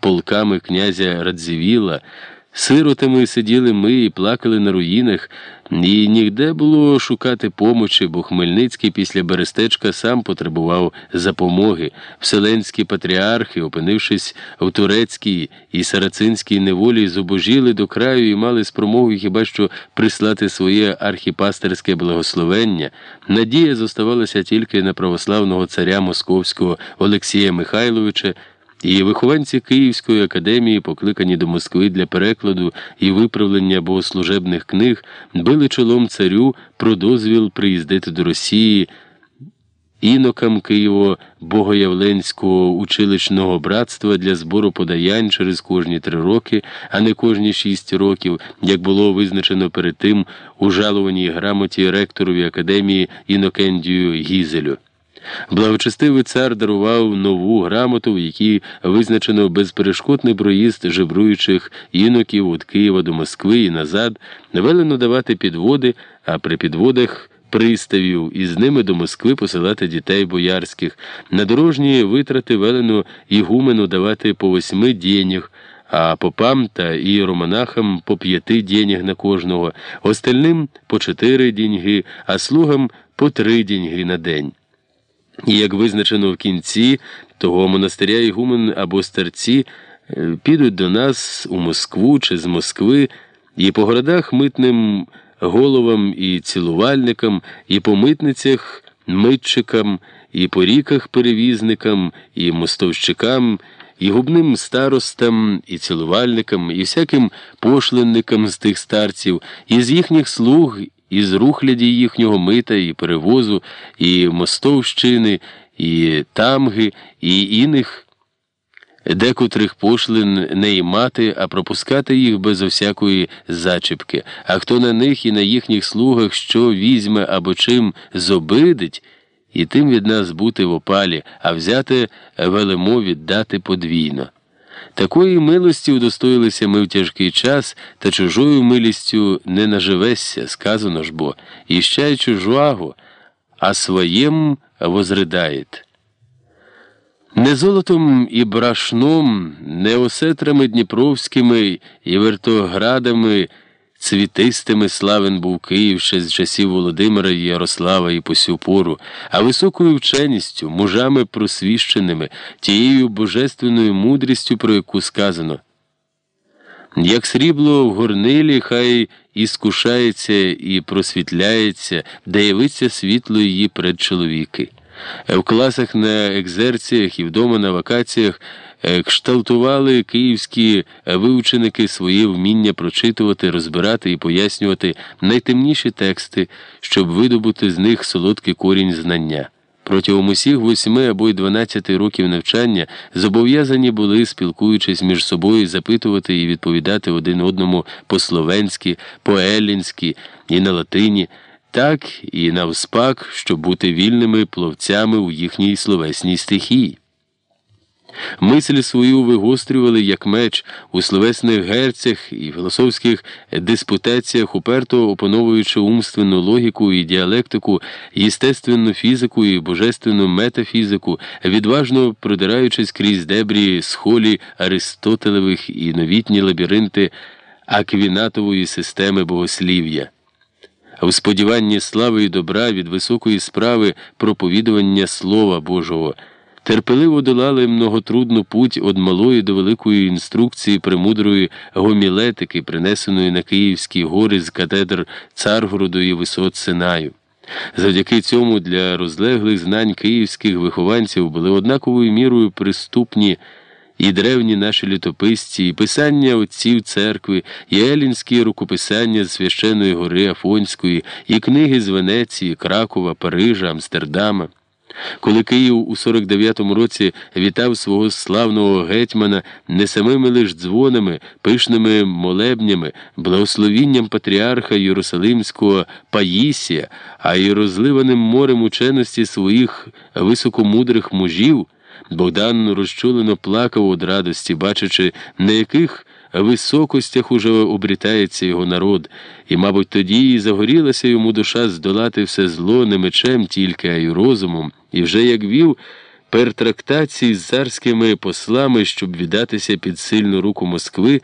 полками князя Радзивіла. Сиротами сиділи ми і плакали на руїнах, і нігде було шукати помочі, бо Хмельницький після Берестечка сам потребував запомоги. Вселенські патріархи, опинившись в турецькій і сарацинській неволі, зубожіли до краю і мали спромогу хіба що прислати своє архіпастерське благословення. Надія зоставалася тільки на православного царя Московського Олексія Михайловича. І вихованці Київської академії, покликані до Москви для перекладу і виправлення богослужебних книг, били чолом царю про дозвіл приїздити до Росії інокам Києво-Богоявленського училищного братства для збору подаянь через кожні три роки, а не кожні шість років, як було визначено перед тим у жалованій грамоті ректорові академії Інокендію Гізелю. Благочестивий цар дарував нову грамоту, в якій визначено безперешкодний проїзд жебруючих іноків від Києва до Москви і назад, велено давати підводи, а при підводах приставів і з ними до Москви посилати дітей боярських. На дорожні витрати велено ігумену давати по восьми денег, а попам та іеромонахам по п'яти денег на кожного, остальним по чотири деньги, а слугам по три деньги на день. І як визначено в кінці того монастиря Ігумен або старці е, підуть до нас у Москву чи з Москви, і по городах митним головам і цілувальникам, і по митницях митчикам, і по ріках перевізникам, і мостовщикам, і губним старостам, і цілувальникам, і всяким пошлинникам з тих старців, і з їхніх слуг із рухляді їхнього мита і перевозу, і мостовщини, і тамги, і іних, декотрих пошлин не ймати, а пропускати їх без всякої зачіпки, а хто на них і на їхніх слугах що візьме або чим зобидить, і тим від нас бути в опалі, а взяти велемо віддати подвійно. Такої милості удостоїлися ми в тяжкий час, та чужою милістю не наживешся, сказано ж бо, іщай чужуагу, а своєм возридаєт. Не золотом і брашном, не осетрами дніпровськими і вертоградами. Цвітистими славен був Київ ще з часів Володимира і Ярослава і по сю пору, а високою вченістю, мужами просвіщеними, тією божественною мудрістю, про яку сказано. Як срібло в горнилі, хай і скушається і просвітляється, де явиться світло її предчоловіки. В класах на екзерціях і вдома на вакаціях. Е, кшталтували київські вивченики своє вміння прочитувати, розбирати і пояснювати найтемніші тексти, щоб видобути з них солодкий корінь знання. Протягом усіх восьми або й дванадцяти років навчання зобов'язані були, спілкуючись між собою, запитувати і відповідати один одному по-словенськи, по-еллінськи і на латині, так і навспак, щоб бути вільними пловцями у їхній словесній стихії. Мислі свою вигострювали як меч у словесних герцях і філософських диспутаціях, уперто опановуючи умственну логіку і діалектику, єстественну фізику і божественну метафізику, відважно продираючись крізь дебрі схолі Аристотелевих і новітні лабіринти аквінатової системи богослів'я. В сподіванні слави і добра від високої справи проповідування Слова Божого. Терпеливо долали многотрудну путь від малої до великої інструкції премудрої гомілетики, принесеної на Київські гори з катедр Царгороду і висот Синаю. Завдяки цьому для розлеглих знань київських вихованців були однаковою мірою приступні і древні наші літописці, і писання отців церкви, і елінські рукописання з священої гори Афонської, і книги з Венеції, Кракова, Парижа, Амстердама. Коли Київ у 49-му році вітав свого славного гетьмана не самими лиш дзвонами, пишними молебнями, благословінням патріарха Єрусалимського Паїсія, а й розливаним морем ученості своїх високомудрих мужів, Богдан розчулено плакав від радості, бачачи, на яких високостях уже обрітається його народ, і, мабуть, тоді і загорілася йому душа здолати все зло не мечем тільки, а й розумом, і вже як вів. пертрактації з царськими послами, щоб віддатися під сильну руку Москви.